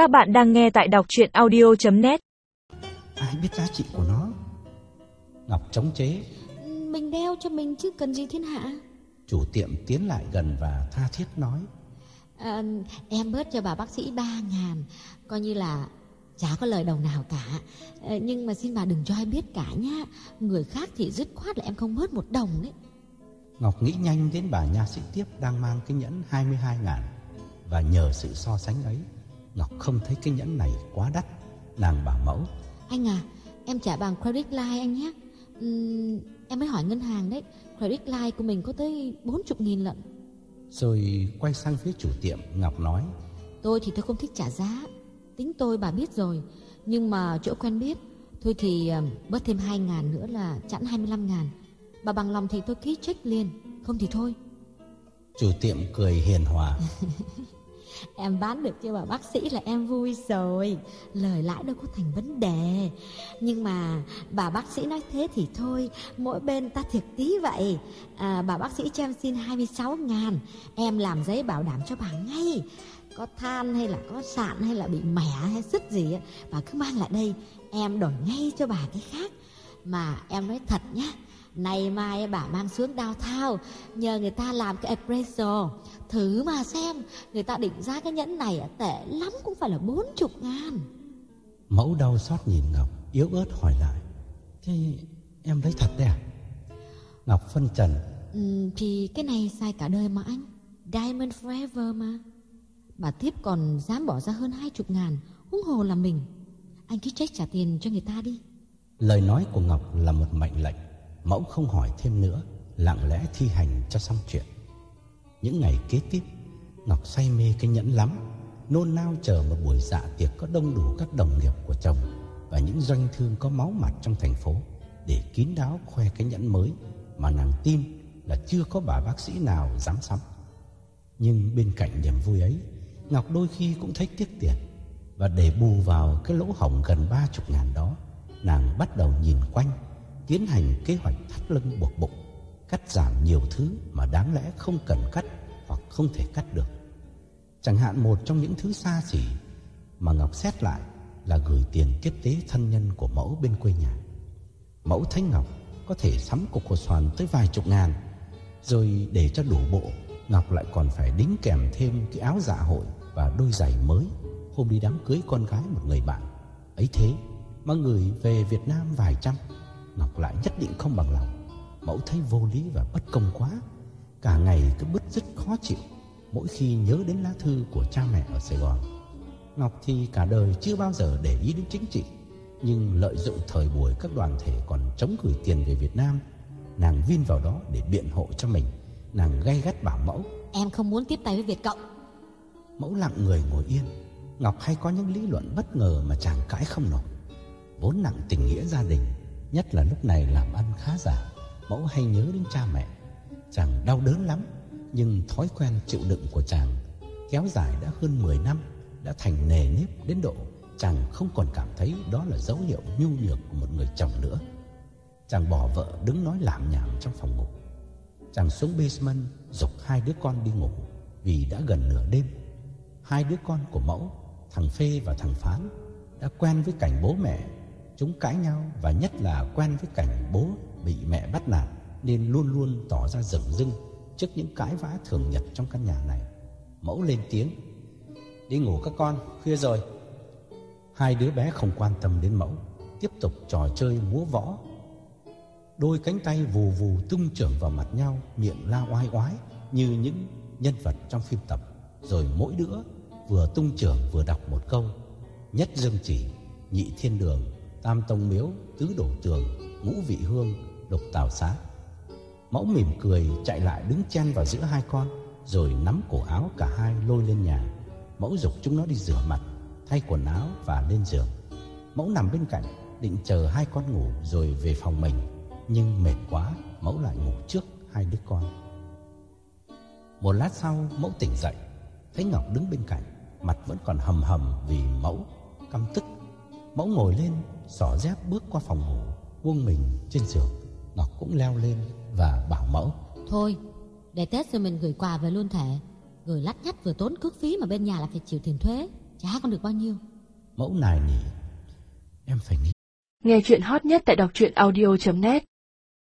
Các bạn đang nghe tại đọc chuyện audio.net Ai biết giá trị của nó? Ngọc chống chế. Mình đeo cho mình chứ cần gì thiên hạ. Chủ tiệm tiến lại gần và tha thiết nói. À, Em bớt cho bà bác sĩ ba ngàn. Coi như là chả có lời đồng nào cả. À, Nhưng mà xin bà đừng cho ai biết cả nhá. Người khác thì dứt khoát là em không bớt một đồng đấy. Ngọc nghĩ nhanh đến bà nha sĩ tiếp đang mang cái nhẫn 22 ngàn Và nhờ sự so sánh ấy Ngọc không thấy cái nhẫn này quá đắt Nàng bảo mẫu. Anh à em trả bằng credit line anh nhé. Uhm, Em mới hỏi ngân hàng đấy Credit line của mình có tới 40 nghìn lận. Rồi quay sang phía chủ tiệm Ngọc nói. Tôi thì tôi không thích trả giá Tính tôi bà biết rồi. Nhưng mà chỗ quen biết Thôi thì bớt thêm 2 ngàn nữa là chẵn 25 ngàn Bà bằng lòng thì tôi ký check liền Không thì thôi. Chủ tiệm cười hiền hòa Em bán được cho bà bác sĩ là em vui rồi Lời lãi đâu có thành vấn đề. Nhưng mà bà bác sĩ nói thế thì thôi Mỗi bên ta thiệt tí vậy. À, Bà bác sĩ cho em xin 26 ngàn Em làm giấy bảo đảm cho bà ngay. Có than hay là có sạn hay là bị mẻ hay sứt gì á, Bà cứ mang lại đây Em đổi ngay cho bà cái khác. Mà em nói thật nhá này mai bà mang xuống đào thao Nhờ người ta làm cái espresso Thử mà xem Người ta định giá cái nhẫn này tệ lắm cũng phải là bốn chục ngàn. Mẫu đau xót nhìn Ngọc Yếu ớt hỏi lại. Thế em lấy thật đấy à? Ngọc phân trần. Ừ, Thì cái này xài cả đời mà anh. Diamond Forever mà. Bà tiếp còn dám bỏ ra hơn hai chục ngàn Huống hồ là mình. Anh cứ check trả tiền cho người ta đi. Lời nói của Ngọc là một mệnh lệnh Mẫu không hỏi thêm nữa, Lặng lẽ thi hành cho xong chuyện. Những ngày kế tiếp, Ngọc say mê cái nhẫn lắm, Nôn nao chờ một buổi dạ tiệc Có đông đủ các đồng nghiệp của chồng Và những doanh thương có máu mặt trong thành phố Để kín đáo khoe cái nhẫn mới Mà nàng tin là chưa có bà bác sĩ nào dám sắm. Nhưng bên cạnh niềm vui ấy, Ngọc đôi khi cũng thấy tiếc tiền Và để bù vào cái lỗ hổng gần ba chục ngàn đó, Nàng bắt đầu nhìn quanh Tiến hành kế hoạch thắt lưng buộc bụng, Cắt giảm nhiều thứ mà đáng lẽ không cần cắt Hoặc không thể cắt được. Chẳng hạn một trong những thứ xa xỉ Mà Ngọc xét lại Là gửi tiền tiếp tế thân nhân của mẫu bên quê nhà. Mẫu thấy Ngọc có thể sắm cục hồ xoàn tới vài chục ngàn, Rồi để cho đủ bộ, Ngọc lại còn phải đính kèm thêm cái áo dạ hội Và đôi giày mới Hôm đi đám cưới con gái một người bạn. Ấy thế mà người về Việt Nam vài trăm. Ngọc lại nhất định không bằng lòng. Mẫu thấy vô lý và bất công quá. Cả ngày cứ bứt rứt khó chịu Mỗi khi nhớ đến lá thư của cha mẹ ở Sài Gòn. Ngọc thì cả đời chưa bao giờ để ý đến chính trị Nhưng lợi dụng thời buổi các đoàn thể còn chống gửi tiền về Việt Nam Nàng vin vào đó để biện hộ cho mình. Nàng gay gắt bảo mẫu Em không muốn tiếp tay với Việt Cộng. Mẫu lặng người ngồi yên. Ngọc hay có những lý luận bất ngờ mà chàng cãi không nổi. Vốn nặng tình nghĩa gia đình Nhất là lúc này làm ăn khá giả, Mẫu hay nhớ đến cha mẹ. Chàng đau đớn lắm, Nhưng thói quen chịu đựng của chàng Kéo dài đã hơn 10 năm, Đã thành nề nếp đến độ Chàng không còn cảm thấy đó là dấu hiệu nhu nhược của một người chồng nữa. Chàng bỏ vợ đứng nói lảm nhảm trong phòng ngủ. Chàng xuống basement, Dục hai đứa con đi ngủ, Vì đã gần nửa đêm. Hai đứa con của mẫu, Thằng Phê và thằng Phán, Đã quen với cảnh bố mẹ Chúng cãi nhau và nhất là quen với cảnh bố bị mẹ bắt nạt Nên luôn luôn tỏ ra rừng rưng Trước những cãi vã thường nhật trong căn nhà này. Mẫu lên tiếng Đi ngủ các con, khuya rồi. Hai đứa bé không quan tâm đến mẫu Tiếp tục trò chơi múa võ. Đôi cánh tay vù vù tung trưởng vào mặt nhau Miệng la oai oái Như những nhân vật trong phim tập. Rồi mỗi đứa vừa tung trưởng vừa đọc một câu Nhất dương chỉ Nhị thiên đường. Tam tông miếu, Tứ đổ tường, Ngũ vị hương, Độc tào xá. Mẫu mỉm cười chạy lại đứng chen vào giữa hai con, Rồi nắm cổ áo cả hai lôi lên nhà. Mẫu dục chúng nó đi rửa mặt, Thay quần áo và lên giường. Mẫu nằm bên cạnh, Định chờ hai con ngủ rồi về phòng mình. Nhưng mệt quá, Mẫu lại ngủ trước hai đứa con. Một lát sau, mẫu tỉnh dậy. Thấy Ngọc đứng bên cạnh, Mặt vẫn còn hầm hầm vì mẫu Căm tức. Mẫu ngồi lên Xỏ dép bước qua phòng ngủ Buông mình trên giường. Ngọc cũng leo lên và bảo mẫu. Thôi để Tết rồi mình gửi quà về luôn thể Gửi lắt nhắt vừa tốn cước phí Mà bên nhà là phải chịu tiền thuế. Trả con được bao nhiêu. Mẫu nài nỉ. Em phải nghĩ. Nghe chuyện hot nhất tại đọc truyện audio.net